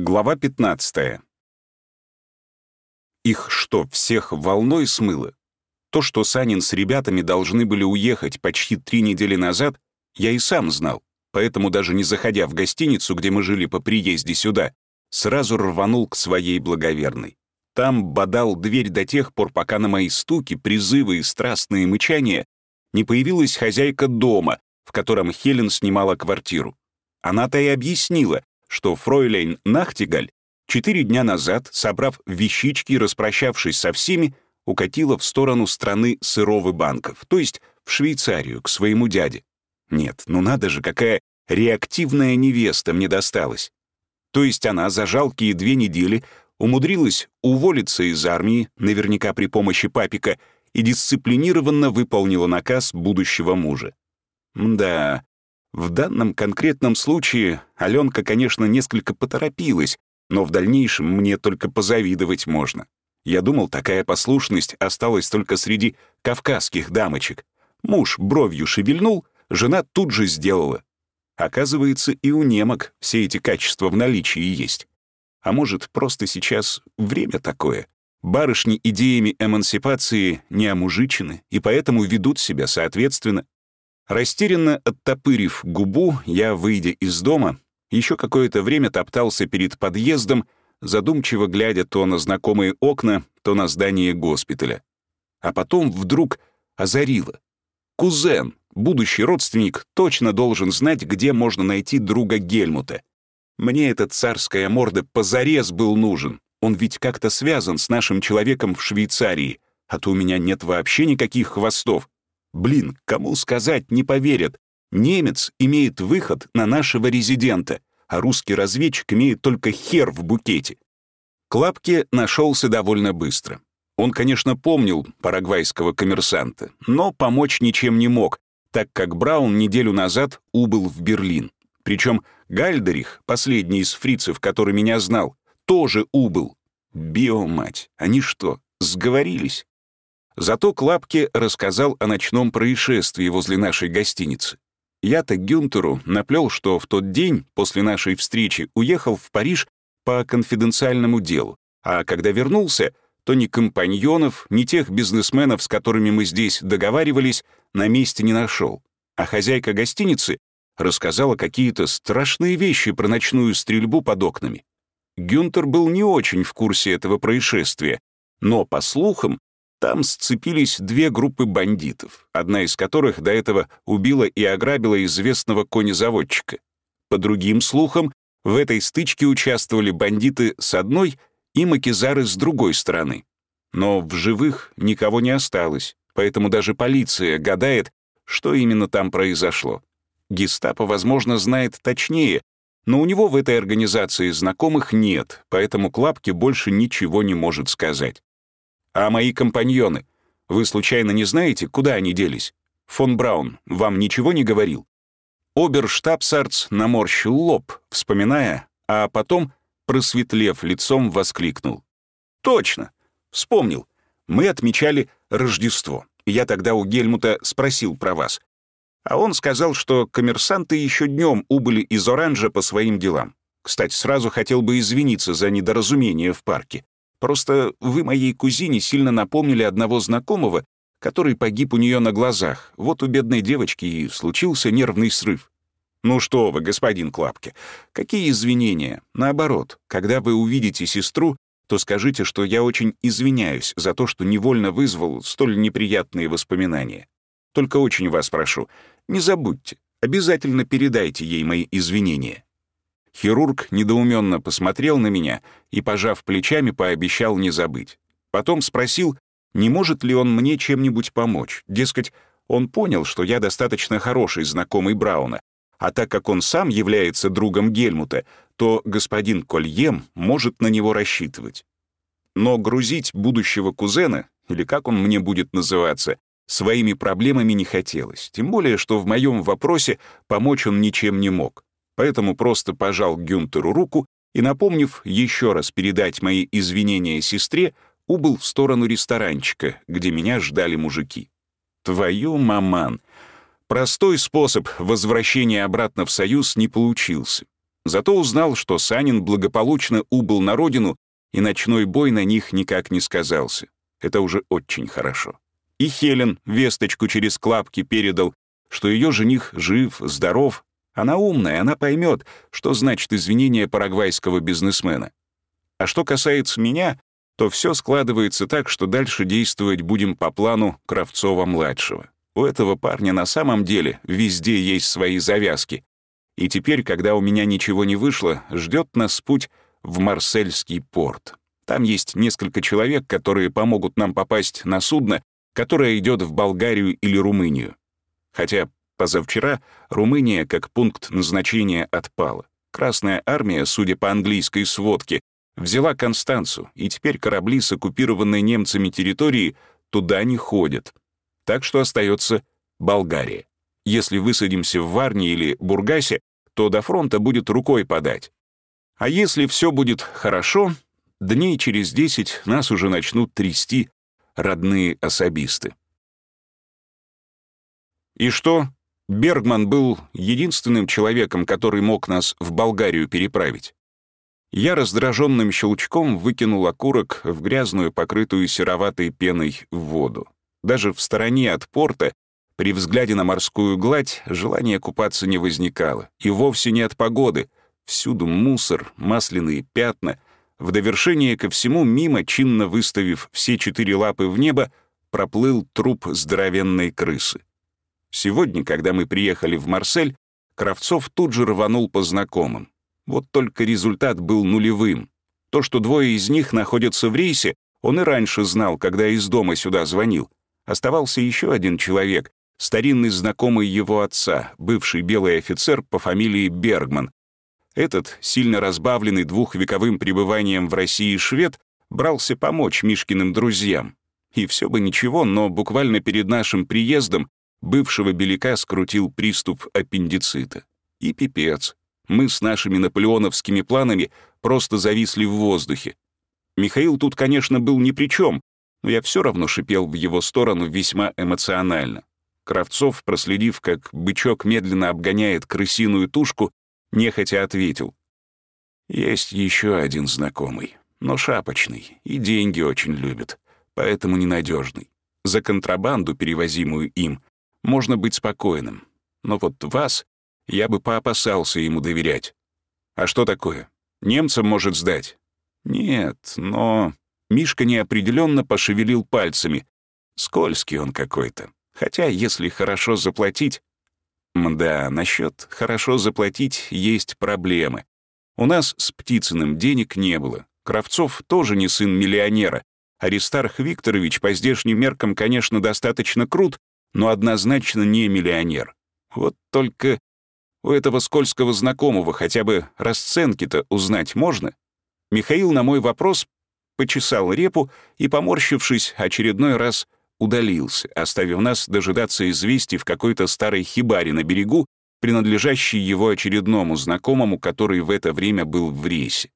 Глава 15. Их что, всех волной смыло? То, что Санин с ребятами должны были уехать почти три недели назад, я и сам знал, поэтому даже не заходя в гостиницу, где мы жили по приезде сюда, сразу рванул к своей благоверной. Там бодал дверь до тех пор, пока на мои стуки, призывы и страстные мычания не появилась хозяйка дома, в котором Хелен снимала квартиру. Она-то и объяснила, что фройлейн Нахтигаль четыре дня назад, собрав вещички и распрощавшись со всеми, укатила в сторону страны сыров банков, то есть в Швейцарию, к своему дяде. Нет, ну надо же, какая реактивная невеста мне досталась. То есть она за жалкие две недели умудрилась уволиться из армии, наверняка при помощи папика, и дисциплинированно выполнила наказ будущего мужа. Да, в данном конкретном случае Аленка, конечно, несколько поторопилась, но в дальнейшем мне только позавидовать можно. Я думал, такая послушность осталась только среди кавказских дамочек. Муж бровью шевельнул, жена тут же сделала. Оказывается, и у немок все эти качества в наличии есть. А может, просто сейчас время такое? Барышни идеями эмансипации не омужичены и поэтому ведут себя соответственно. Растерянно оттопырив губу, я, выйдя из дома, еще какое-то время топтался перед подъездом, задумчиво глядя то на знакомые окна, то на здание госпиталя. А потом вдруг озарило. Кузен, будущий родственник, точно должен знать, где можно найти друга Гельмута. Мне эта царская морда позарез был нужен. Он ведь как-то связан с нашим человеком в Швейцарии, а то у меня нет вообще никаких хвостов. Блин, кому сказать, не поверят. Немец имеет выход на нашего резидента, а русский разведчик имеет только хер в букете. Клапке нашелся довольно быстро. Он, конечно, помнил парагвайского коммерсанта, но помочь ничем не мог, так как Браун неделю назад убыл в Берлин. Причем Гальдерих, последний из фрицев, который меня знал, тоже убыл. Биомать, они что, сговорились? Зато Клапке рассказал о ночном происшествии возле нашей гостиницы. Я-то Гюнтеру наплел, что в тот день, после нашей встречи, уехал в Париж по конфиденциальному делу, а когда вернулся, то ни компаньонов, ни тех бизнесменов, с которыми мы здесь договаривались, на месте не нашел. А хозяйка гостиницы рассказала какие-то страшные вещи про ночную стрельбу под окнами. Гюнтер был не очень в курсе этого происшествия, но, по слухам, там сцепились две группы бандитов, одна из которых до этого убила и ограбила известного конезаводчика. По другим слухам, в этой стычке участвовали бандиты с одной и макизары с другой стороны. Но в живых никого не осталось, поэтому даже полиция гадает, что именно там произошло. Гестапо, возможно, знает точнее, но у него в этой организации знакомых нет, поэтому Клапке больше ничего не может сказать. А мои компаньоны? Вы случайно не знаете, куда они делись? Фон Браун вам ничего не говорил?» Оберштабсарц наморщил лоб, вспоминая, а потом, просветлев лицом, воскликнул. «Точно! Вспомнил. Мы отмечали Рождество. Я тогда у Гельмута спросил про вас. А он сказал, что коммерсанты еще днем убыли из Оранжа по своим делам. Кстати, сразу хотел бы извиниться за недоразумение в парке. Просто вы моей кузине сильно напомнили одного знакомого, который погиб у нее на глазах. Вот у бедной девочки и случился нервный срыв. Ну что вы, господин Клапке, какие извинения? Наоборот, когда вы увидите сестру, то скажите, что я очень извиняюсь за то, что невольно вызвал столь неприятные воспоминания. Только очень вас прошу, не забудьте, обязательно передайте ей мои извинения. Хирург недоуменно посмотрел на меня и, пожав плечами, пообещал не забыть. Потом спросил, не может ли он мне чем-нибудь помочь. Дескать, он понял, что я достаточно хороший знакомый Брауна, а так как он сам является другом Гельмута, то господин Кольем может на него рассчитывать. Но грузить будущего кузена, или как он мне будет называться, своими проблемами не хотелось, тем более, что в моем вопросе помочь он ничем не мог поэтому просто пожал Гюнтеру руку и, напомнив еще раз передать мои извинения сестре, убыл в сторону ресторанчика, где меня ждали мужики. Твою маман! Простой способ возвращения обратно в Союз не получился. Зато узнал, что Санин благополучно убыл на родину, и ночной бой на них никак не сказался. Это уже очень хорошо. И Хелен весточку через клапки передал, что ее жених жив, здоров. Она умная, она поймет, что значит извинение парагвайского бизнесмена. А что касается меня, то все складывается так, что дальше действовать будем по плану Кравцова-младшего. У этого парня на самом деле везде есть свои завязки. И теперь, когда у меня ничего не вышло, ждет нас путь в Марсельский порт. Там есть несколько человек, которые помогут нам попасть на судно, которое идет в Болгарию или Румынию. Хотя позавчера Румыния как пункт назначения отпала. Красная армия, судя по английской сводке, взяла Констанцу, и теперь корабли с оккупированной немцами территории туда не ходят. Так что остается Болгария. Если высадимся в Варне или Бургасе, то до фронта будет рукой подать. А если все будет хорошо, дней через десять нас уже начнут трясти родные особисты. И что? Бергман был единственным человеком, который мог нас в Болгарию переправить. Я раздраженным щелчком выкинул окурок в грязную, покрытую сероватой пеной воду. Даже в стороне от порта, при взгляде на морскую гладь, желание купаться не возникало. И вовсе не от погоды. Всюду мусор, масляные пятна. В довершение ко всему, мимо, чинно выставив все четыре лапы в небо, проплыл труп здоровенной крысы. Сегодня, когда мы приехали в Марсель, Кравцов тут же рванул по знакомым. Вот только результат был нулевым. То, что двое из них находятся в рейсе, он и раньше знал, когда из дома сюда звонил. Оставался еще один человек, старинный знакомый его отца, бывший белый офицер по фамилии Бергман. Этот, сильно разбавленный двухвековым пребыванием в России швед, брался помочь Мишкиным друзьям. И все бы ничего, но буквально перед нашим приездом бывшего беляка скрутил приступ аппендицита. И пипец. Мы с нашими наполеоновскими планами просто зависли в воздухе. Михаил тут, конечно, был ни при чем, но я все равно шипел в его сторону весьма эмоционально. Кравцов, проследив, как бычок медленно обгоняет крысиную тушку, нехотя ответил. «Есть еще один знакомый, но шапочный, и деньги очень любит, поэтому ненадежный. За контрабанду, перевозимую им, можно быть спокойным. Но вот вас я бы поопасался ему доверять. А что такое? Немцам может сдать? Нет, но... Мишка неопределенно пошевелил пальцами. Скользкий он какой-то. Хотя, если хорошо заплатить... Да, насчет хорошо заплатить есть проблемы. У нас с Птицыным денег не было. Кравцов тоже не сын миллионера. Аристарх Викторович по здешним меркам, конечно, достаточно крут, но однозначно не миллионер. Вот только у этого скользкого знакомого хотя бы расценки-то узнать можно? Михаил на мой вопрос почесал репу и, поморщившись, очередной раз удалился, оставив нас дожидаться известий в какой-то старой хибаре на берегу, принадлежащей его очередному знакомому, который в это время был в рейсе.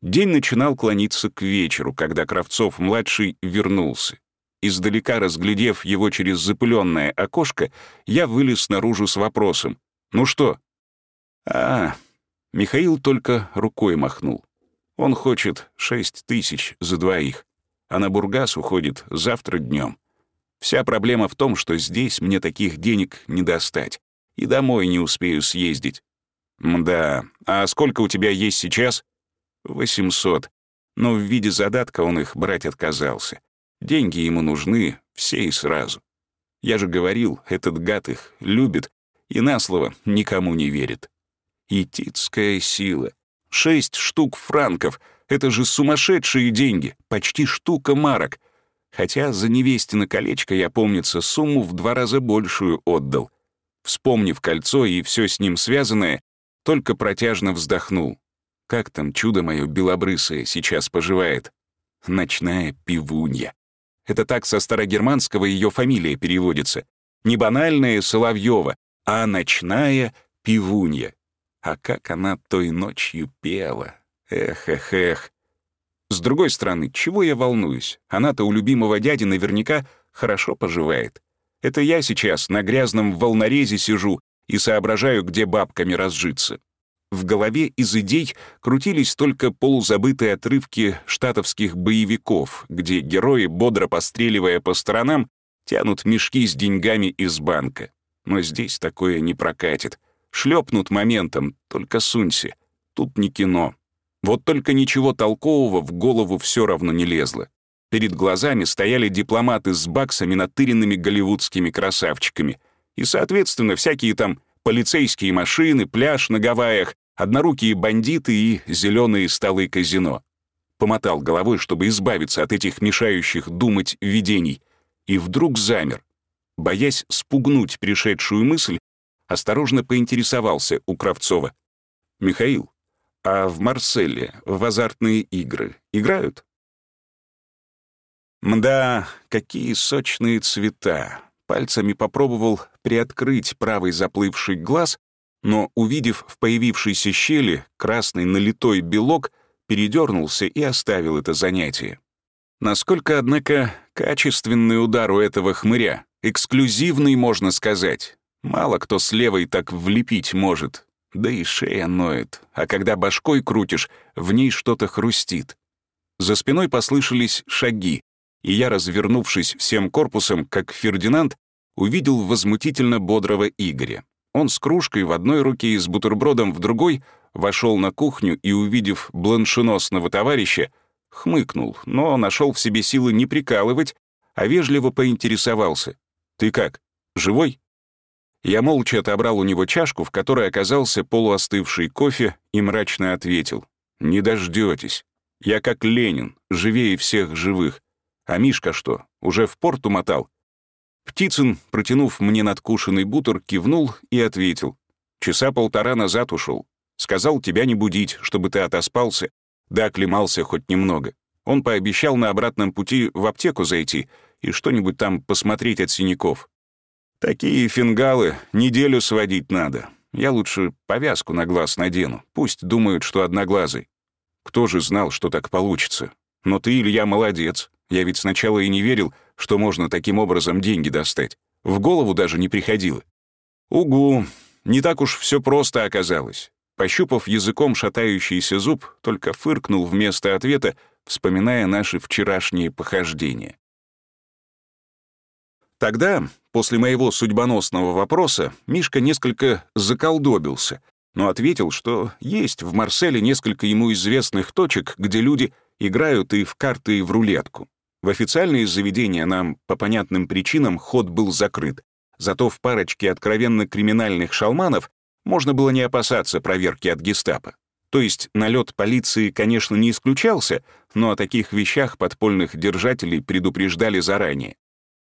День начинал клониться к вечеру, когда Кравцов-младший вернулся. Издалека разглядев его через запыленное окошко, я вылез наружу с вопросом. «Ну что?» «А, Михаил только рукой махнул. Он хочет шесть тысяч за двоих, а на Бургас уходит завтра днем. Вся проблема в том, что здесь мне таких денег не достать, и домой не успею съездить. Мда, а сколько у тебя есть сейчас? Восемьсот. Но в виде задатка он их брать отказался. Деньги ему нужны все и сразу. Я же говорил, этот гад их любит и на слово никому не верит. Итицкая сила. Шесть штук франков — это же сумасшедшие деньги, почти штука марок. Хотя за невестино колечко я, помнится, сумму в два раза большую отдал. Вспомнив кольцо и все с ним связанное, только протяжно вздохнул. Как там чудо мое белобрысое сейчас поживает? Ночная пивунья. Это так со старогерманского ее фамилия переводится. Не банальная Соловьева, а ночная пивунья. А как она той ночью пела. Эх-эх-эх. С другой стороны, чего я волнуюсь? Она-то у любимого дяди наверняка хорошо поживает. Это я сейчас на грязном волнорезе сижу и соображаю, где бабками разжиться. В голове из идей крутились только полузабытые отрывки штатовских боевиков, где герои, бодро постреливая по сторонам, тянут мешки с деньгами из банка. Но здесь такое не прокатит. Шлепнут моментом, только сунься. Тут не кино. Вот только ничего толкового в голову все равно не лезло. Перед глазами стояли дипломаты с баксами, натыренными голливудскими красавчиками. И, соответственно, всякие там полицейские машины, пляж на Гавайях, однорукие бандиты и зеленые столы казино. Помотал головой, чтобы избавиться от этих мешающих думать видений, и вдруг замер. Боясь спугнуть пришедшую мысль, осторожно поинтересовался у Кравцова. «Михаил, а в Марселе в азартные игры играют?» Мда, какие сочные цвета. Пальцами попробовал приоткрыть правый заплывший глаз, но, увидев в появившейся щели красный налитой белок, передернулся и оставил это занятие. Насколько, однако, качественный удар у этого хмыря, эксклюзивный, можно сказать. Мало кто с левой так влепить может, да и шея ноет, а когда башкой крутишь, в ней что-то хрустит. За спиной послышались шаги, и я, развернувшись всем корпусом, как Фердинанд, увидел возмутительно бодрого Игоря. Он с кружкой в одной руке и с бутербродом в другой вошел на кухню и, увидев бланшеносного товарища, хмыкнул, но нашел в себе силы не прикалывать, а вежливо поинтересовался. «Ты как, живой?» Я молча отобрал у него чашку, в которой оказался полуостывший кофе, и мрачно ответил. «Не дождетесь. Я как Ленин, живее всех живых. А Мишка что, уже в порт умотал? Птицын, протянув мне надкушенный бутер, кивнул и ответил. Часа полтора назад ушел. Сказал тебя не будить, чтобы ты отоспался, да оклемался хоть немного. Он пообещал на обратном пути в аптеку зайти и что-нибудь там посмотреть от синяков. Такие фингалы неделю сводить надо. Я лучше повязку на глаз надену. Пусть думают, что одноглазый. Кто же знал, что так получится? Но ты, Илья, молодец. Я ведь сначала и не верил, что можно таким образом деньги достать. В голову даже не приходило. Угу, не так уж все просто оказалось. Пощупав языком шатающийся зуб, только фыркнул вместо ответа, вспоминая наши вчерашние похождения. Тогда, после моего судьбоносного вопроса, Мишка несколько заколдобился, но ответил, что есть в Марселе несколько ему известных точек, где люди играют и в карты, и в рулетку. В официальные заведения нам, по понятным причинам, ход был закрыт. Зато в парочке откровенно криминальных шалманов можно было не опасаться проверки от гестапо. То есть налет полиции, конечно, не исключался, но о таких вещах подпольных держателей предупреждали заранее.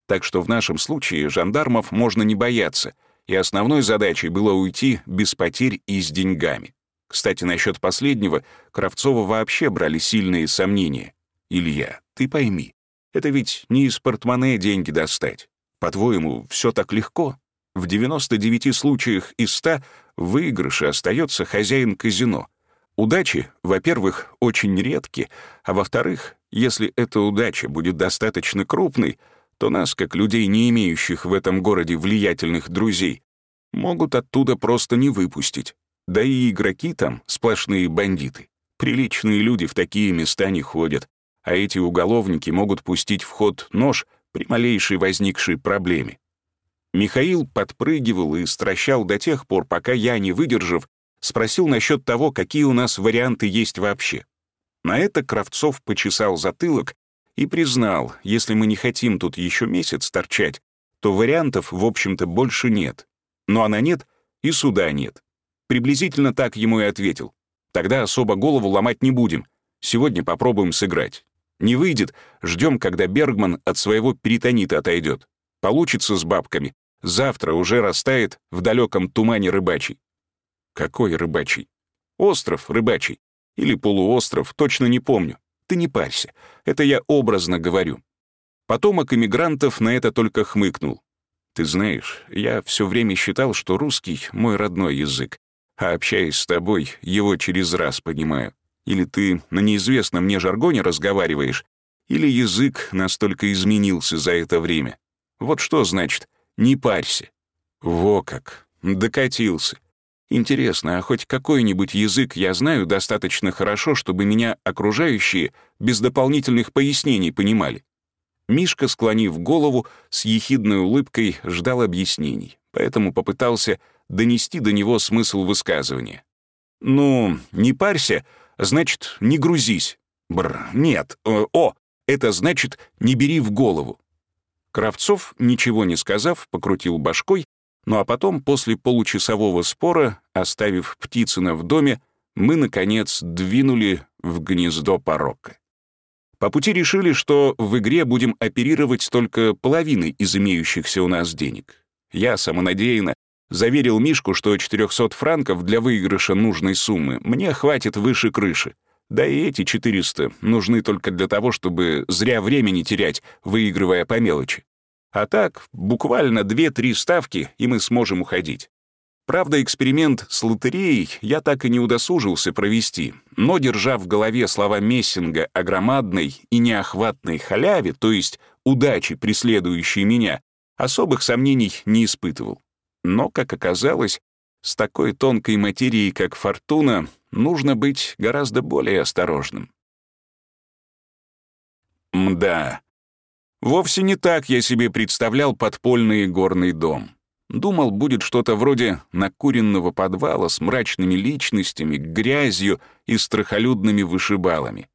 Так что в нашем случае жандармов можно не бояться, и основной задачей было уйти без потерь и с деньгами. Кстати, насчет последнего Кравцова вообще брали сильные сомнения. «Илья, ты пойми, это ведь не из портмоне деньги достать. По-твоему, все так легко? В 99 случаях из 100 в выигрыше остается хозяин казино. Удачи, во-первых, очень редки, а во-вторых, если эта удача будет достаточно крупной, то нас, как людей, не имеющих в этом городе влиятельных друзей, могут оттуда просто не выпустить. Да и игроки там сплошные бандиты. Приличные люди в такие места не ходят а эти уголовники могут пустить в ход нож при малейшей возникшей проблеме. Михаил подпрыгивал и стращал до тех пор, пока я, не выдержав, спросил насчет того, какие у нас варианты есть вообще. На это Кравцов почесал затылок и признал, если мы не хотим тут еще месяц торчать, то вариантов, в общем-то, больше нет. Ну а на нет и суда нет. Приблизительно так ему и ответил. Тогда особо голову ломать не будем. Сегодня попробуем сыграть. Не выйдет, ждем, когда Бергман от своего перитонита отойдет. Получится с бабками. Завтра уже растает в далеком тумане рыбачий. Какой рыбачий? Остров рыбачий. Или полуостров, точно не помню. Ты не парься. Это я образно говорю. Потомок иммигрантов на это только хмыкнул. Ты знаешь, я все время считал, что русский — мой родной язык, а общаясь с тобой, его через раз понимаю. Или ты на неизвестном мне жаргоне разговариваешь, или язык настолько изменился за это время. Вот что значит «не парься». Во как, докатился. Интересно, а хоть какой-нибудь язык я знаю достаточно хорошо, чтобы меня окружающие без дополнительных пояснений понимали? Мишка, склонив голову, с ехидной улыбкой ждал объяснений, поэтому попытался донести до него смысл высказывания. «Ну, не парься, значит, не грузись». Бр, нет, э, о, это значит, не бери в голову. Кравцов, ничего не сказав, покрутил башкой ну а потом, после получасового спора, оставив Птицына в доме, мы, наконец, двинули в гнездо порока. По пути решили, что в игре будем оперировать только половиной из имеющихся у нас денег. Я самонадеянно заверил Мишку, что 400 франков для выигрыша нужной суммы мне хватит выше крыши. Да и эти 400 нужны только для того, чтобы зря времени терять, выигрывая по мелочи. А так, буквально 2-3 ставки, и мы сможем уходить. Правда, эксперимент с лотереей я так и не удосужился провести, но, держа в голове слова Мессинга о громадной и неохватной халяве, то есть удачи, преследующей меня, особых сомнений не испытывал. Но, как оказалось, с такой тонкой материей, как фортуна, нужно быть гораздо более осторожным. Мда, Вовсе не так я себе представлял подпольный горный дом. Думал, будет что-то вроде накуренного подвала с мрачными личностями, грязью и страхолюдными вышибалами.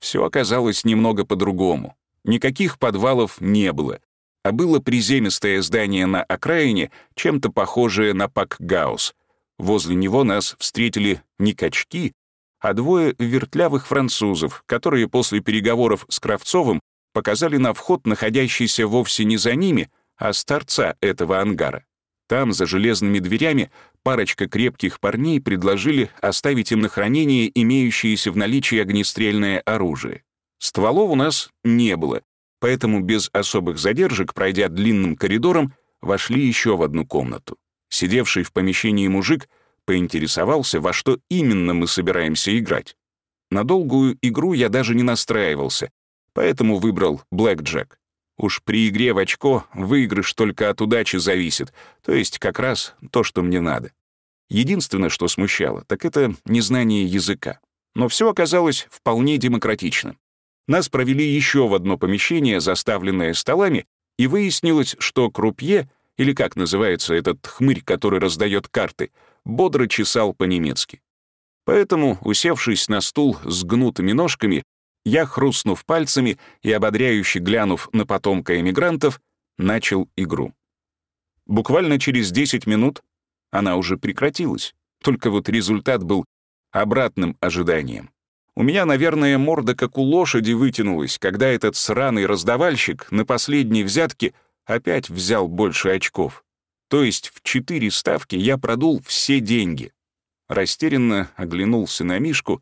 Все оказалось немного по-другому. Никаких подвалов не было, а было приземистое здание на окраине, чем-то похожее на Пакгаус. Возле него нас встретили не качки, а двое вертлявых французов, которые после переговоров с Кравцовым показали на вход, находящийся вовсе не за ними, а с торца этого ангара. Там, за железными дверями, парочка крепких парней предложили оставить им на хранение имеющееся в наличии огнестрельное оружие. Стволов у нас не было, поэтому без особых задержек, пройдя длинным коридором, вошли еще в одну комнату. Сидевший в помещении мужик поинтересовался, во что именно мы собираемся играть. На долгую игру я даже не настраивался, поэтому выбрал Блэк Джек. Уж при игре в очко выигрыш только от удачи зависит, то есть как раз то, что мне надо. Единственное, что смущало, так это незнание языка. Но все оказалось вполне демократично. Нас провели еще в одно помещение, заставленное столами, и выяснилось, что крупье, или как называется этот хмырь, который раздает карты, бодро чесал по-немецки. Поэтому, усевшись на стул с гнутыми ножками, я, хрустнув пальцами и ободряюще глянув на потомка эмигрантов, начал игру. Буквально через 10 минут она уже прекратилась, только вот результат был обратным ожиданием. У меня, наверное, морда как у лошади вытянулась, когда этот сраный раздавальщик на последней взятке опять взял больше очков. То есть в четыре ставки я продул все деньги. Растерянно оглянулся на Мишку,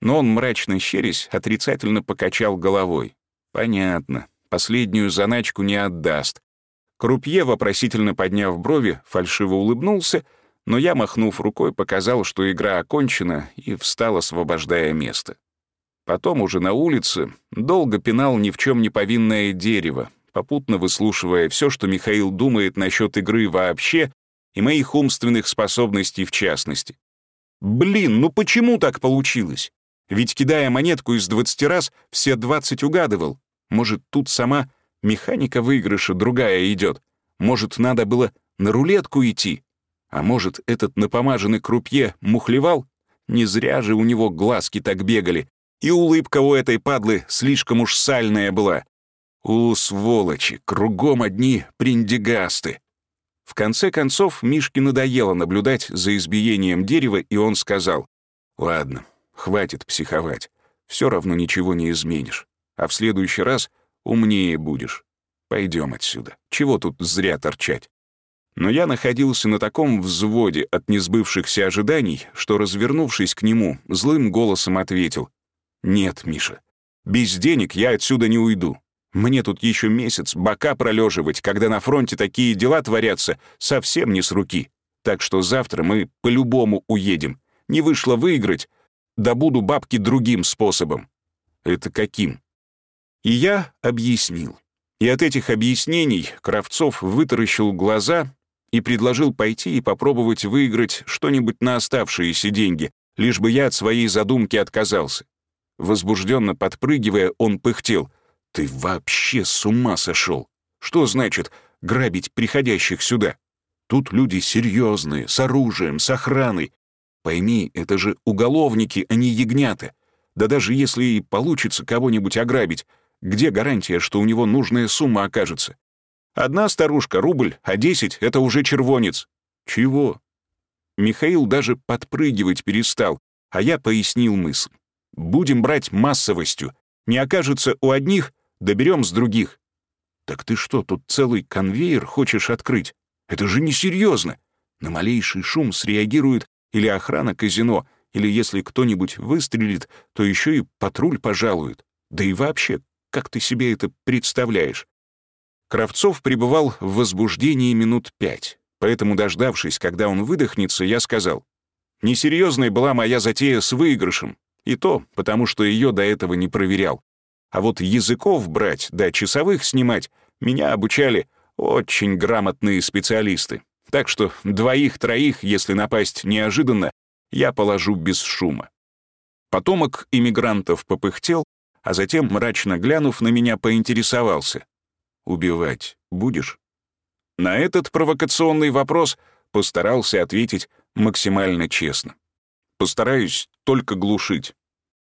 но он, мрачно щерясь, отрицательно покачал головой. «Понятно. Последнюю заначку не отдаст». Крупье, вопросительно подняв брови, фальшиво улыбнулся, но я, махнув рукой, показал, что игра окончена, и встал, освобождая место. Потом уже на улице долго пинал ни в чем не повинное дерево, попутно выслушивая все, что Михаил думает насчет игры вообще и моих умственных способностей в частности. «Блин, ну почему так получилось? Ведь, кидая монетку из 20 раз, все 20 угадывал. Может, тут сама механика выигрыша другая идет. Может, надо было на рулетку идти. А может, этот напомаженный крупье мухлевал? Не зря же у него глазки так бегали. И улыбка у этой падлы слишком уж сальная была. У, сволочи, кругом одни приндигасты. В конце концов, Мишке надоело наблюдать за избиением дерева, и он сказал, «Ладно, Хватит психовать. Все равно ничего не изменишь. А в следующий раз умнее будешь. Пойдем отсюда. Чего тут зря торчать? Но я находился на таком взводе от несбывшихся ожиданий, что, развернувшись к нему, злым голосом ответил. «Нет, Миша, без денег я отсюда не уйду. Мне тут еще месяц бока пролеживать, когда на фронте такие дела творятся, совсем не с руки. Так что завтра мы по-любому уедем. Не вышло выиграть, добуду бабки другим способом. Это каким? И я объяснил. И от этих объяснений Кравцов вытаращил глаза и предложил пойти и попробовать выиграть что-нибудь на оставшиеся деньги, лишь бы я от своей задумки отказался. Возбужденно подпрыгивая, он пыхтел. «Ты вообще с ума сошел! Что значит грабить приходящих сюда? Тут люди серьезные, с оружием, с охраной. Пойми, это же уголовники, а не ягнята. Да даже если и получится кого-нибудь ограбить, где гарантия, что у него нужная сумма окажется? Одна старушка — рубль, а десять — это уже червонец. Чего? Михаил даже подпрыгивать перестал, а я пояснил мысль. Будем брать массовостью. Не окажется у одних, доберем с других. Так ты что, тут целый конвейер хочешь открыть? Это же несерьезно. На малейший шум среагирует или охрана казино, или если кто-нибудь выстрелит, то еще и патруль пожалует. Да и вообще, как ты себе это представляешь? Кравцов пребывал в возбуждении минут пять, поэтому, дождавшись, когда он выдохнется, я сказал, «Несерьезной была моя затея с выигрышем, и то, потому что ее до этого не проверял. А вот языков брать, да часовых снимать меня обучали очень грамотные специалисты. Так что двоих-троих, если напасть неожиданно, я положу без шума. Потомок иммигрантов попыхтел, а затем, мрачно глянув на меня, поинтересовался. «Убивать будешь?» На этот провокационный вопрос постарался ответить максимально честно. Постараюсь только глушить.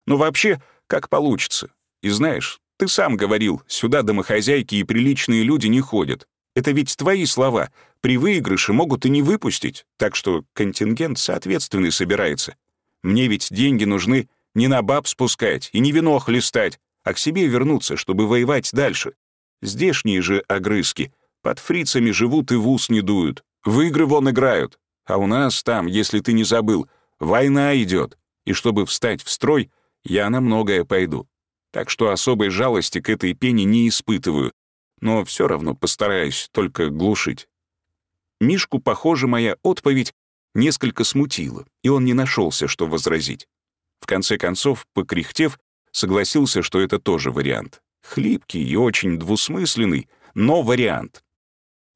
Но вообще, как получится. И знаешь, ты сам говорил, сюда домохозяйки и приличные люди не ходят. Это ведь твои слова. При выигрыше могут и не выпустить, так что контингент соответственный собирается. Мне ведь деньги нужны не на баб спускать и не вино хлестать, а к себе вернуться, чтобы воевать дальше. Здешние же огрызки под фрицами живут и в ус не дуют. В игры вон играют. А у нас там, если ты не забыл, война идет. И чтобы встать в строй, я на многое пойду так что особой жалости к этой пене не испытываю, но все равно постараюсь только глушить. Мишку, похоже, моя отповедь несколько смутила, и он не нашелся, что возразить. В конце концов, покряхтев, согласился, что это тоже вариант. Хлипкий и очень двусмысленный, но вариант.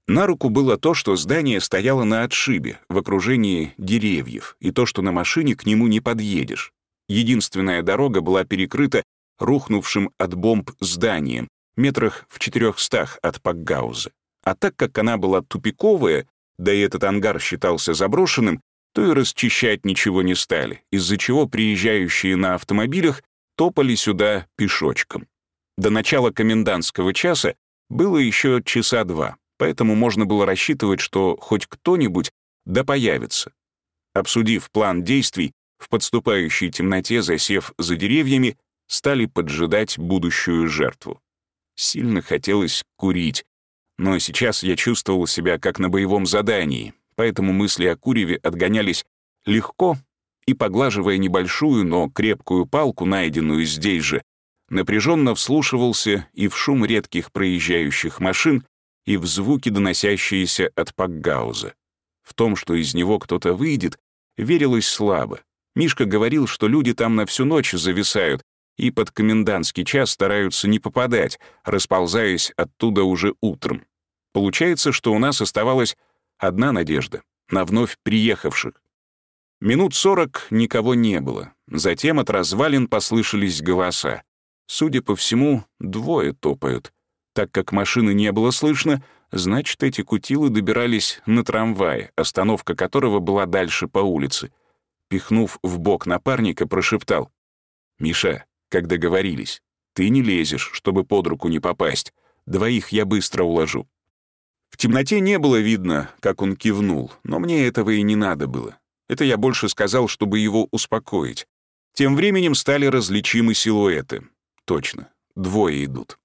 На руку было то, что здание стояло на отшибе, в окружении деревьев, и то, что на машине к нему не подъедешь. Единственная дорога была перекрыта рухнувшим от бомб зданием, метрах в четырехстах от Пакгауза. А так как она была тупиковая, да и этот ангар считался заброшенным, то и расчищать ничего не стали, из-за чего приезжающие на автомобилях топали сюда пешочком. До начала комендантского часа было еще часа два, поэтому можно было рассчитывать, что хоть кто-нибудь да появится. Обсудив план действий, в подступающей темноте, засев за деревьями, стали поджидать будущую жертву. Сильно хотелось курить, но сейчас я чувствовал себя как на боевом задании, поэтому мысли о куреве отгонялись легко и, поглаживая небольшую, но крепкую палку, найденную здесь же, напряженно вслушивался и в шум редких проезжающих машин, и в звуки, доносящиеся от Пакгауза. В том, что из него кто-то выйдет, верилось слабо. Мишка говорил, что люди там на всю ночь зависают, и под комендантский час стараются не попадать, расползаясь оттуда уже утром. Получается, что у нас оставалась одна надежда — на вновь приехавших. Минут сорок никого не было. Затем от развалин послышались голоса. Судя по всему, двое топают. Так как машины не было слышно, значит, эти кутилы добирались на трамвае, остановка которого была дальше по улице. Пихнув в бок напарника, прошептал. «Миша, как договорились. Ты не лезешь, чтобы под руку не попасть. Двоих я быстро уложу». В темноте не было видно, как он кивнул, но мне этого и не надо было. Это я больше сказал, чтобы его успокоить. Тем временем стали различимы силуэты. Точно, двое идут.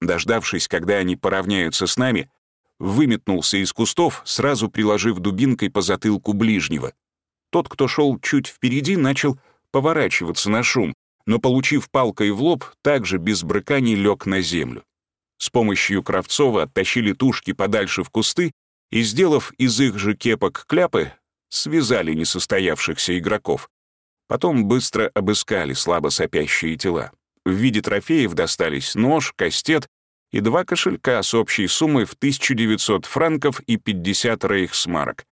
Дождавшись, когда они поравняются с нами, выметнулся из кустов, сразу приложив дубинкой по затылку ближнего. Тот, кто шел чуть впереди, начал поворачиваться на шум, но, получив палкой в лоб, также без брыканий лег на землю. С помощью Кравцова оттащили тушки подальше в кусты и, сделав из их же кепок кляпы, связали несостоявшихся игроков. Потом быстро обыскали слабо сопящие тела. В виде трофеев достались нож, кастет и два кошелька с общей суммой в 1900 франков и 50 рейхсмарок.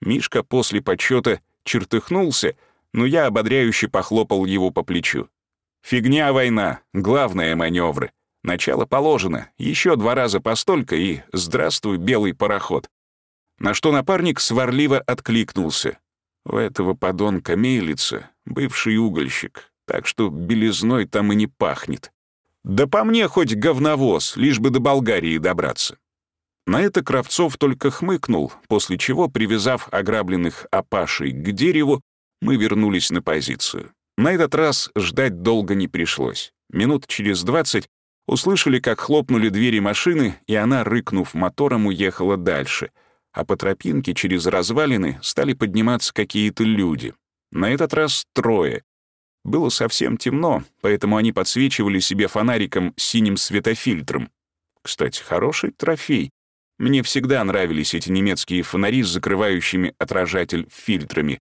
Мишка после подсчета чертыхнулся, но я ободряюще похлопал его по плечу. «Фигня война, главное маневры. Начало положено, еще два раза постолько и «Здравствуй, белый пароход». На что напарник сварливо откликнулся. У этого подонка мейлица, бывший угольщик, так что белизной там и не пахнет. Да по мне хоть говновоз, лишь бы до Болгарии добраться. На это Кравцов только хмыкнул, после чего, привязав ограбленных опашей к дереву, мы вернулись на позицию. На этот раз ждать долго не пришлось. Минут через двадцать услышали, как хлопнули двери машины, и она, рыкнув мотором, уехала дальше, а по тропинке через развалины стали подниматься какие-то люди. На этот раз трое. Было совсем темно, поэтому они подсвечивали себе фонариком синим светофильтром. Кстати, хороший трофей. Мне всегда нравились эти немецкие фонари с закрывающими отражатель фильтрами.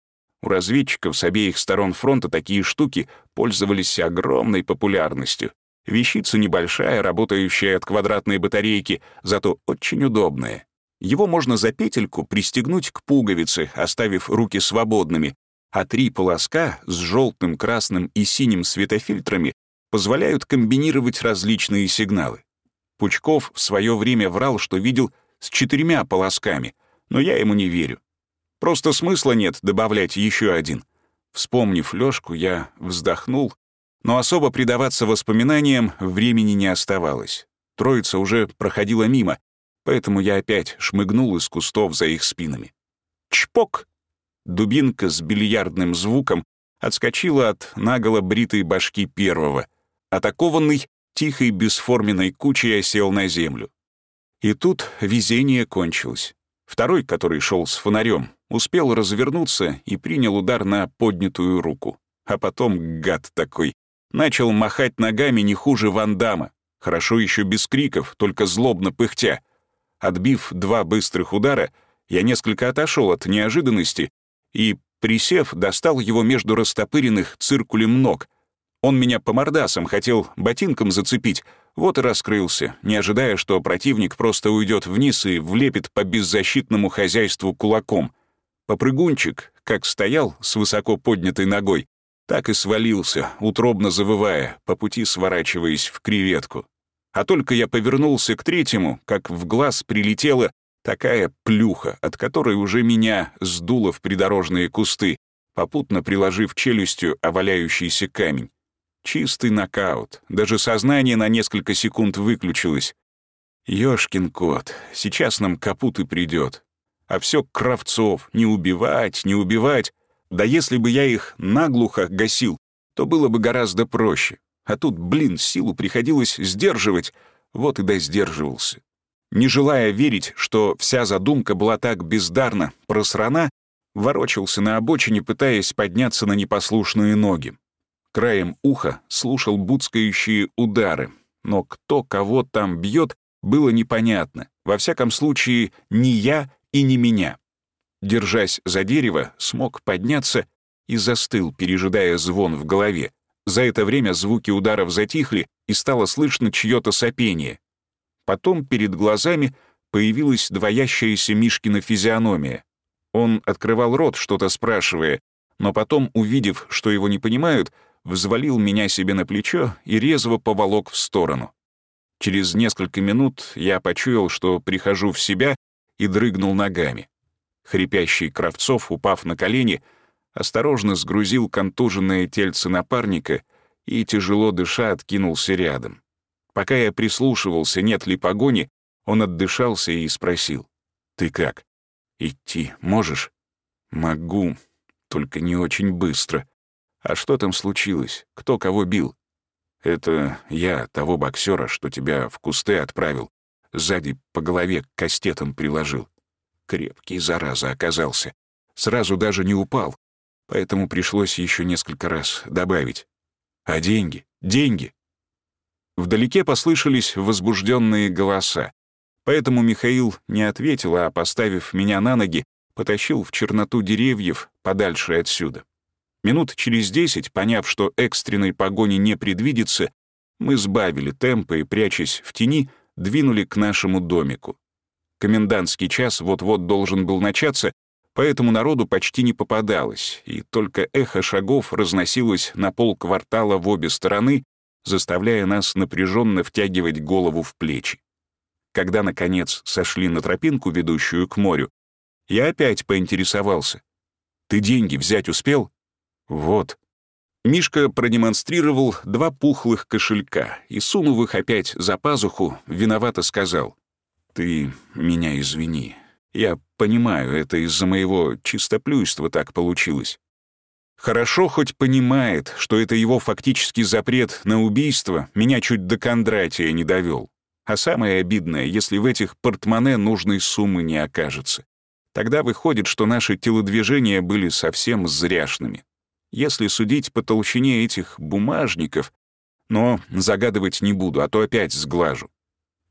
У разведчиков с обеих сторон фронта такие штуки пользовались огромной популярностью. Вещица небольшая, работающая от квадратной батарейки, зато очень удобная. Его можно за петельку пристегнуть к пуговице, оставив руки свободными, а три полоска с желтым, красным и синим светофильтрами позволяют комбинировать различные сигналы. Пучков в свое время врал, что видел с четырьмя полосками, но я ему не верю. Просто смысла нет добавлять еще один. Вспомнив Лёшку, я вздохнул, но особо предаваться воспоминаниям времени не оставалось. Троица уже проходила мимо, поэтому я опять шмыгнул из кустов за их спинами. Чпок! Дубинка с бильярдным звуком отскочила от наголо бритой башки первого. Атакованный тихой бесформенной кучей осел на землю. И тут везение кончилось. Второй, который шел с фонарем, успел развернуться и принял удар на поднятую руку. А потом, гад такой, начал махать ногами не хуже Вандама. Хорошо еще без криков, только злобно пыхтя. Отбив два быстрых удара, я несколько отошел от неожиданности и, присев, достал его между растопыренных циркулем ног. Он меня по мордасам хотел ботинком зацепить, вот и раскрылся, не ожидая, что противник просто уйдет вниз и влепит по беззащитному хозяйству кулаком. Попрыгунчик, как стоял с высоко поднятой ногой, так и свалился, утробно завывая, по пути сворачиваясь в креветку. А только я повернулся к третьему, как в глаз прилетела Такая плюха, от которой уже меня сдуло в придорожные кусты, попутно приложив челюстью о валяющийся камень. Чистый нокаут, даже сознание на несколько секунд выключилось. Ёшкин кот, сейчас нам капут и придет. А все Кравцов, не убивать, не убивать. Да если бы я их наглухо гасил, то было бы гораздо проще. А тут, блин, силу приходилось сдерживать, вот и досдерживался. Не желая верить, что вся задумка была так бездарно просрана, ворочался на обочине, пытаясь подняться на непослушные ноги. Краем уха слушал буцкающие удары, но кто кого там бьет, было непонятно. Во всяком случае, не я и не меня. Держась за дерево, смог подняться и застыл, пережидая звон в голове. За это время звуки ударов затихли, и стало слышно чье-то сопение. Потом перед глазами появилась двоящаяся Мишкина физиономия. Он открывал рот, что-то спрашивая, но потом, увидев, что его не понимают, взвалил меня себе на плечо и резво поволок в сторону. Через несколько минут я почуял, что прихожу в себя и дрыгнул ногами. Хрипящий Кравцов, упав на колени, осторожно сгрузил контуженное тельце напарника и, тяжело дыша, откинулся рядом. Пока я прислушивался, нет ли погони, он отдышался и спросил. «Ты как? Идти можешь?» «Могу, только не очень быстро. А что там случилось? Кто кого бил?» «Это я, того боксера, что тебя в кусты отправил. Сзади по голове кастетом приложил. Крепкий, зараза, оказался. Сразу даже не упал, поэтому пришлось еще несколько раз добавить. А деньги? Деньги? Вдалеке послышались возбужденные голоса. Поэтому Михаил не ответил, а, поставив меня на ноги, потащил в черноту деревьев подальше отсюда. Минут через десять, поняв, что экстренной погони не предвидится, мы сбавили темпы и, прячась в тени, двинули к нашему домику. Комендантский час вот-вот должен был начаться, поэтому народу почти не попадалось, и только эхо шагов разносилось на пол квартала в обе стороны, заставляя нас напряженно втягивать голову в плечи. Когда, наконец, сошли на тропинку, ведущую к морю, я опять поинтересовался. «Ты деньги взять успел?» «Вот». Мишка продемонстрировал два пухлых кошелька и, сунув их опять за пазуху, виновато сказал. «Ты меня извини. Я понимаю, это из-за моего чистоплюйства так получилось. Хорошо хоть понимает, что это его фактический запрет на убийство меня чуть до Кондратия не довел. А самое обидное, если в этих портмоне нужной суммы не окажется. Тогда выходит, что наши телодвижения были совсем зряшными. Если судить по толщине этих бумажников, но загадывать не буду, а то опять сглажу.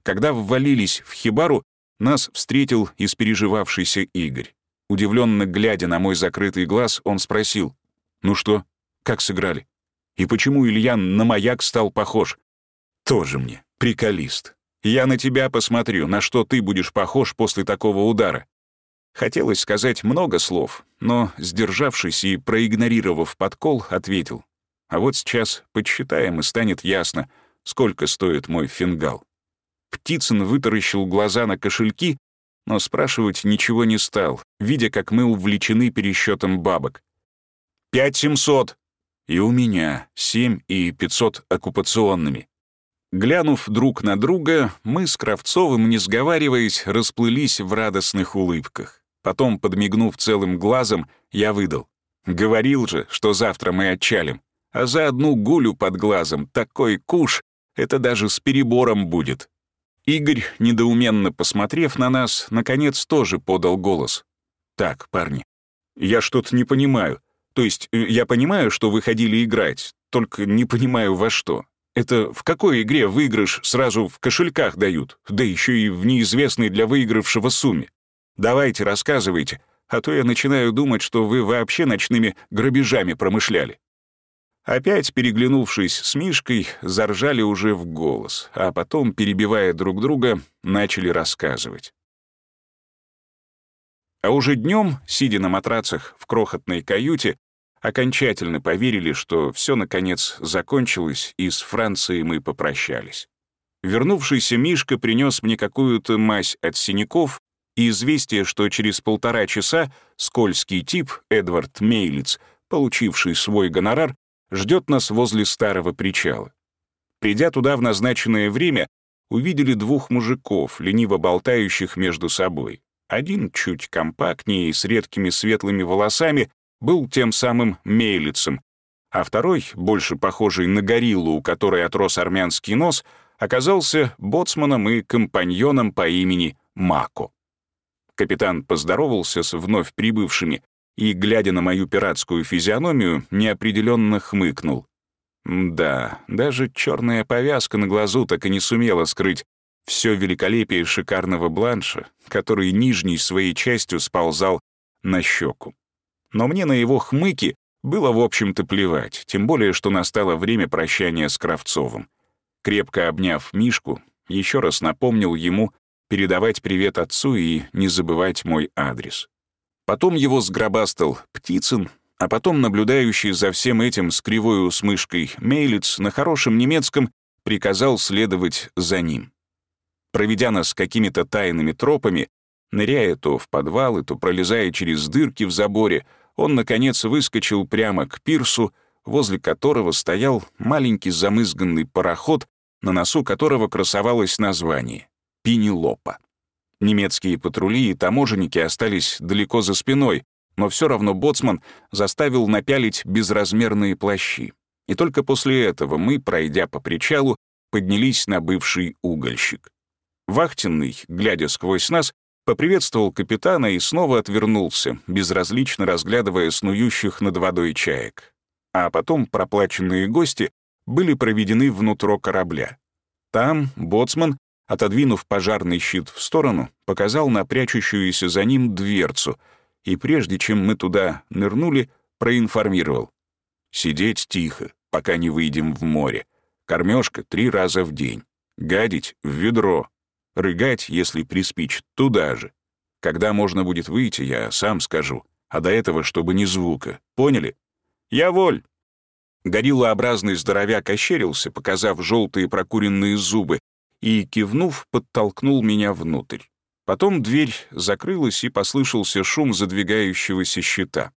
Когда ввалились в хибару, нас встретил испереживавшийся Игорь. Удивленно глядя на мой закрытый глаз, он спросил, «Ну что, как сыграли? И почему Илья на маяк стал похож?» «Тоже мне, приколист. Я на тебя посмотрю, на что ты будешь похож после такого удара». Хотелось сказать много слов, но, сдержавшись и проигнорировав подкол, ответил, «А вот сейчас подсчитаем, и станет ясно, сколько стоит мой фингал». Птицын вытаращил глаза на кошельки, но спрашивать ничего не стал, видя, как мы увлечены пересчетом бабок. «Пять семьсот!» И у меня семь и пятьсот оккупационными. Глянув друг на друга, мы с Кравцовым, не сговариваясь, расплылись в радостных улыбках. Потом, подмигнув целым глазом, я выдал. «Говорил же, что завтра мы отчалим. А за одну гулю под глазом такой куш, это даже с перебором будет». Игорь, недоуменно посмотрев на нас, наконец тоже подал голос. «Так, парни, я что-то не понимаю. То есть э, я понимаю, что вы ходили играть, только не понимаю во что. Это в какой игре выигрыш сразу в кошельках дают, да еще и в неизвестной для выигравшего сумме? Давайте, рассказывайте, а то я начинаю думать, что вы вообще ночными грабежами промышляли». Опять, переглянувшись с Мишкой, заржали уже в голос, а потом, перебивая друг друга, начали рассказывать. А уже днем, сидя на матрацах в крохотной каюте, окончательно поверили, что все наконец закончилось, и с Францией мы попрощались. Вернувшийся Мишка принес мне какую-то мазь от синяков и известие, что через полтора часа скользкий тип Эдвард Мейлиц, получивший свой гонорар, ждет нас возле старого причала. Придя туда в назначенное время, увидели двух мужиков, лениво болтающих между собой. Один, чуть компактнее и с редкими светлыми волосами, был тем самым мейлицем, а второй, больше похожий на гориллу, у которой отрос армянский нос, оказался боцманом и компаньоном по имени Мако. Капитан поздоровался с вновь прибывшими и, глядя на мою пиратскую физиономию, неопределенно хмыкнул. Да, даже черная повязка на глазу так и не сумела скрыть все великолепие шикарного бланша, который нижней своей частью сползал на щеку. Но мне на его хмыки было, в общем-то, плевать, тем более, что настало время прощания с Кравцовым. Крепко обняв Мишку, еще раз напомнил ему передавать привет отцу и не забывать мой адрес. Потом его сгробастал Птицын, а потом наблюдающий за всем этим с кривой усмышкой Мейлиц на хорошем немецком приказал следовать за ним. Проведя нас какими-то тайными тропами, ныряя то в подвалы, то пролезая через дырки в заборе, он, наконец, выскочил прямо к пирсу, возле которого стоял маленький замызганный пароход, на носу которого красовалось название — «Пинелопа». Немецкие патрули и таможенники остались далеко за спиной, но все равно боцман заставил напялить безразмерные плащи. И только после этого мы, пройдя по причалу, поднялись на бывший угольщик. Вахтенный, глядя сквозь нас, поприветствовал капитана и снова отвернулся, безразлично разглядывая снующих над водой чаек. А потом проплаченные гости были проведены внутрь корабля. Там боцман отодвинув пожарный щит в сторону, показал на прячущуюся за ним дверцу и, прежде чем мы туда нырнули, проинформировал. «Сидеть тихо, пока не выйдем в море. Кормежка три раза в день. Гадить в ведро. Рыгать, если приспичит, туда же. Когда можно будет выйти, я сам скажу. А до этого, чтобы ни звука. Поняли? Я воль. Гориллообразный здоровяк ощерился, показав желтые прокуренные зубы, и, кивнув, подтолкнул меня внутрь. Потом дверь закрылась, и послышался шум задвигающегося щита.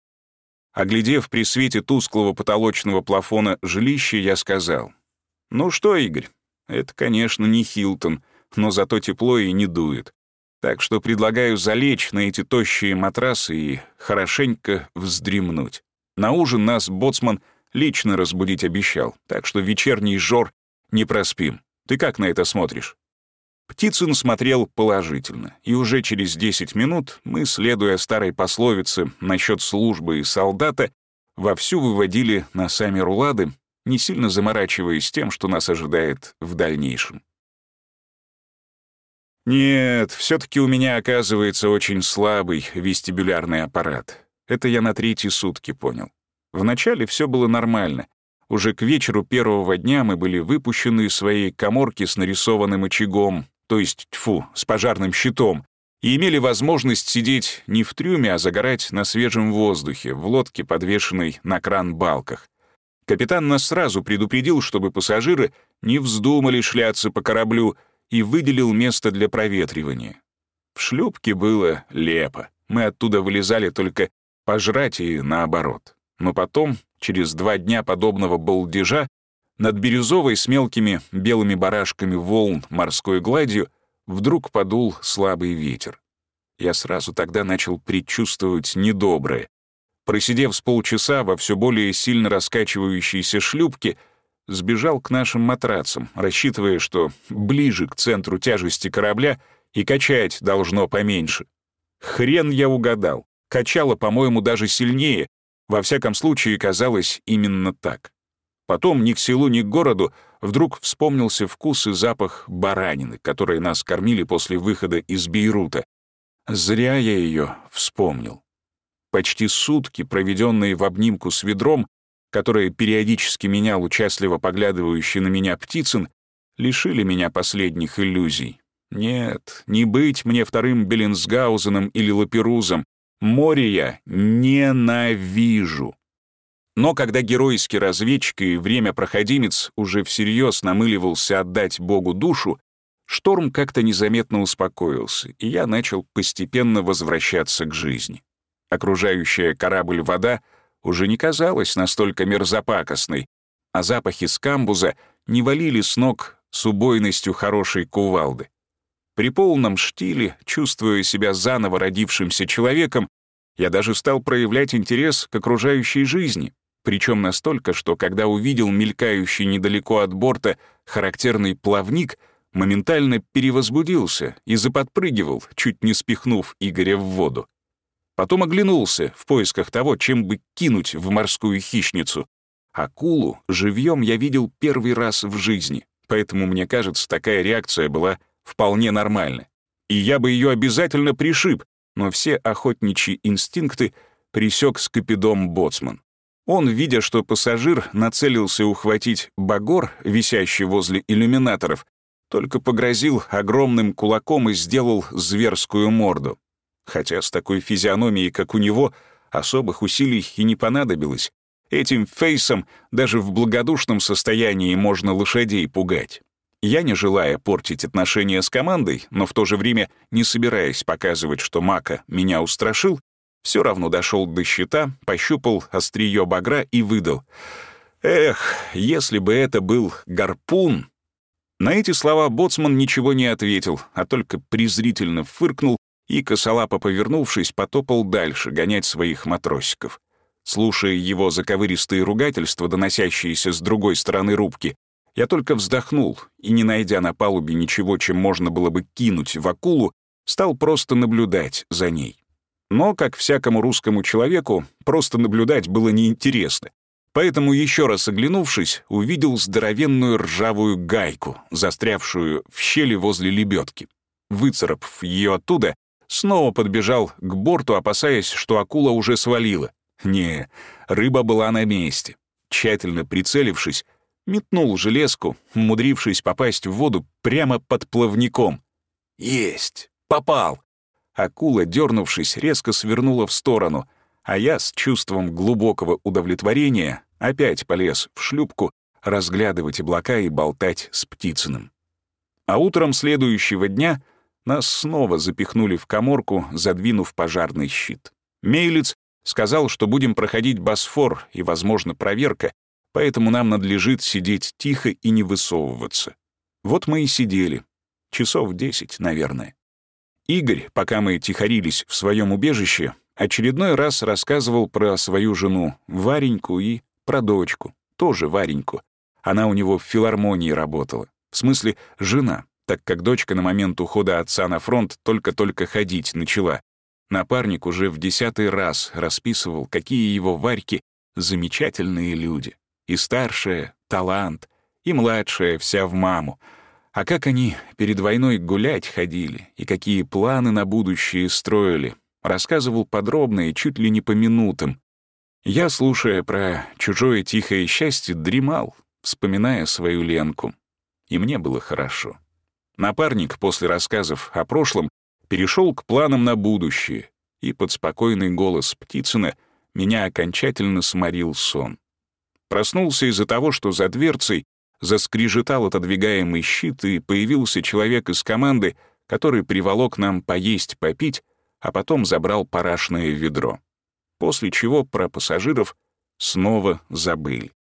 Оглядев при свете тусклого потолочного плафона жилище, я сказал, «Ну что, Игорь, это, конечно, не Хилтон, но зато тепло и не дует. Так что предлагаю залечь на эти тощие матрасы и хорошенько вздремнуть. На ужин нас боцман лично разбудить обещал, так что вечерний жор не проспим. Ты как на это смотришь?» Птицын смотрел положительно, и уже через 10 минут мы, следуя старой пословице насчет службы и солдата, вовсю выводили на сами рулады, не сильно заморачиваясь тем, что нас ожидает в дальнейшем. Нет, все таки у меня оказывается очень слабый вестибулярный аппарат. Это я на третьи сутки понял. Вначале все было нормально. Уже к вечеру первого дня мы были выпущены из своей коморки с нарисованным очагом, то есть, тьфу, с пожарным щитом, и имели возможность сидеть не в трюме, а загорать на свежем воздухе, в лодке, подвешенной на кран балках. Капитан нас сразу предупредил, чтобы пассажиры не вздумали шляться по кораблю и выделил место для проветривания. В шлюпке было лепо. Мы оттуда вылезали только пожрать и наоборот. Но потом, через два дня подобного балдежа, над бирюзовой с мелкими белыми барашками волн морской гладью вдруг подул слабый ветер. Я сразу тогда начал предчувствовать недоброе. Просидев с полчаса во все более сильно раскачивающейся шлюпке, сбежал к нашим матрацам, рассчитывая, что ближе к центру тяжести корабля и качать должно поменьше. Хрен я угадал. Качало, по-моему, даже сильнее. Во всяком случае, казалось именно так. Потом ни к селу, ни к городу вдруг вспомнился вкус и запах баранины, которые нас кормили после выхода из Бейрута. Зря я ее вспомнил. Почти сутки, проведенные в обнимку с ведром, которое периодически менял участливо поглядывающий на меня Птицын, лишили меня последних иллюзий. Нет, не быть мне вторым Беллинсгаузеном или Лаперузом. Море я ненавижу. Но когда геройский разведчик и время-проходимец уже всерьез намыливался отдать Богу душу, шторм как-то незаметно успокоился, и я начал постепенно возвращаться к жизни. Окружающая корабль вода уже не казалась настолько мерзопакостной, а запахи скамбуза не валили с ног с убойностью хорошей кувалды. При полном штиле, чувствуя себя заново родившимся человеком, я даже стал проявлять интерес к окружающей жизни, причем настолько, что когда увидел мелькающий недалеко от борта характерный плавник, моментально перевозбудился и заподпрыгивал, чуть не спихнув Игоря в воду. Потом оглянулся в поисках того, чем бы кинуть в морскую хищницу. Акулу живьем я видел первый раз в жизни, поэтому, мне кажется, такая реакция была вполне нормальна. И я бы ее обязательно пришиб, но все охотничьи инстинкты присек скопидом боцман. Он, видя, что пассажир нацелился ухватить багор, висящий возле иллюминаторов, только погрозил огромным кулаком и сделал зверскую морду. Хотя с такой физиономией, как у него, особых усилий и не понадобилось. Этим фейсом даже в благодушном состоянии можно лошадей пугать. Я, не желая портить отношения с командой, но в то же время не собираясь показывать, что Мака меня устрашил, все равно дошел до щита, пощупал острие багра и выдал. «Эх, если бы это был гарпун!» На эти слова боцман ничего не ответил, а только презрительно фыркнул и, косолапо повернувшись, потопал дальше гонять своих матросиков. Слушая его заковыристые ругательства, доносящиеся с другой стороны рубки, я только вздохнул и, не найдя на палубе ничего, чем можно было бы кинуть в акулу, стал просто наблюдать за ней. Но, как всякому русскому человеку, просто наблюдать было неинтересно. Поэтому, еще раз оглянувшись, увидел здоровенную ржавую гайку, застрявшую в щели возле лебедки. Выцарапав ее оттуда, снова подбежал к борту, опасаясь, что акула уже свалила. Не, рыба была на месте. Тщательно прицелившись, метнул железку, умудрившись попасть в воду прямо под плавником. Есть! Попал! Акула, дернувшись, резко свернула в сторону, а я с чувством глубокого удовлетворения опять полез в шлюпку разглядывать облака и болтать с Птицыным. А утром следующего дня нас снова запихнули в коморку, задвинув пожарный щит. Мейлиц сказал, что будем проходить Босфор и, возможно, проверка, поэтому нам надлежит сидеть тихо и не высовываться. Вот мы и сидели. Часов десять, наверное. Игорь, пока мы тихорились в своем убежище, очередной раз рассказывал про свою жену, Вареньку, и про дочку, тоже Вареньку. Она у него в филармонии работала. В смысле, жена, так как дочка на момент ухода отца на фронт только-только ходить начала. Напарник уже в десятый раз расписывал, какие его Варьки замечательные люди. И старшая — талант, и младшая — вся в маму. А как они перед войной гулять ходили, и какие планы на будущее строили, рассказывал подробно и чуть ли не по минутам. Я, слушая про чужое тихое счастье, дремал, вспоминая свою Ленку. И мне было хорошо. Напарник после рассказов о прошлом перешел к планам на будущее, и под спокойный голос Птицына меня окончательно сморил сон. Проснулся из-за того, что за дверцей заскрежетал отодвигаемый щит, и появился человек из команды, который приволок нам поесть, попить, а потом забрал парашное ведро. После чего про пассажиров снова забыли.